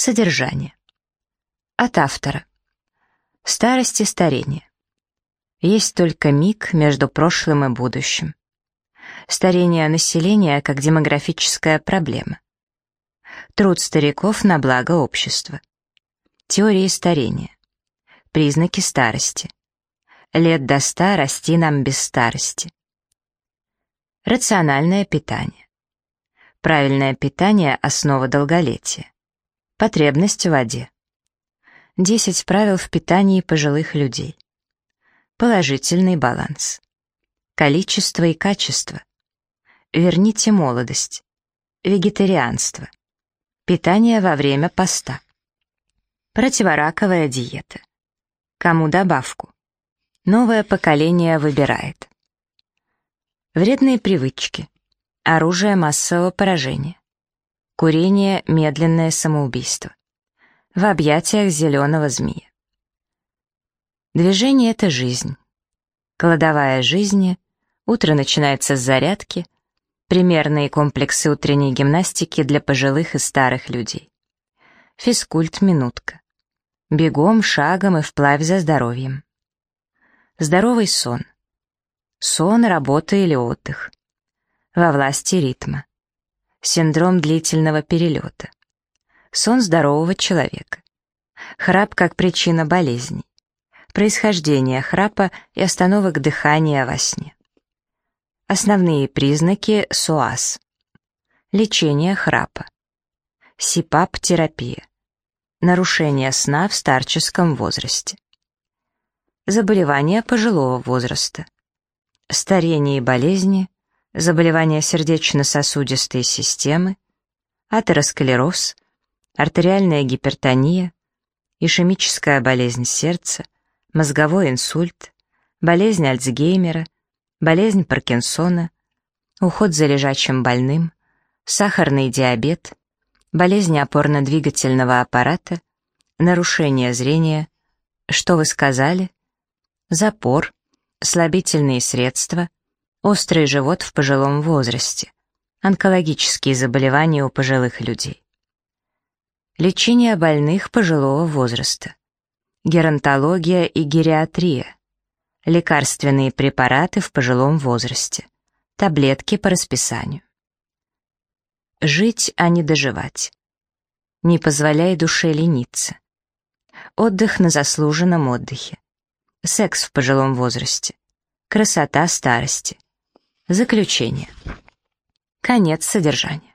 Содержание. От автора. Старость и старение. Есть только миг между прошлым и будущим. Старение населения как демографическая проблема. Труд стариков на благо общества. Теории старения. Признаки старости. Лет до ста расти нам без старости. Рациональное питание. Правильное питание – основа долголетия. Потребность в воде. 10 правил в питании пожилых людей. Положительный баланс. Количество и качество. Верните молодость. Вегетарианство. Питание во время поста. Противораковая диета. Кому добавку? Новое поколение выбирает. Вредные привычки. Оружие массового поражения. Курение — медленное самоубийство. В объятиях зеленого змея. Движение — это жизнь. Кладовая жизни. Утро начинается с зарядки. Примерные комплексы утренней гимнастики для пожилых и старых людей. Физкульт-минутка. Бегом, шагом и вплавь за здоровьем. Здоровый сон. Сон, работа или отдых. Во власти ритма синдром длительного перелета, сон здорового человека, храп как причина болезней, происхождение храпа и остановок дыхания во сне. Основные признаки СОАС. Лечение храпа. СИПАП-терапия. Нарушение сна в старческом возрасте. Заболевания пожилого возраста. Старение и болезни, заболевания сердечно-сосудистой системы, атеросклероз, артериальная гипертония, ишемическая болезнь сердца, мозговой инсульт, болезнь Альцгеймера, болезнь Паркинсона, уход за лежачим больным, сахарный диабет, болезнь опорно-двигательного аппарата, нарушение зрения, что вы сказали, запор, слабительные средства, Острый живот в пожилом возрасте. Онкологические заболевания у пожилых людей. Лечение больных пожилого возраста. Геронтология и гериатрия. Лекарственные препараты в пожилом возрасте. Таблетки по расписанию. Жить, а не доживать. Не позволяй душе лениться. Отдых на заслуженном отдыхе. Секс в пожилом возрасте. Красота старости Заключение. Конец содержания.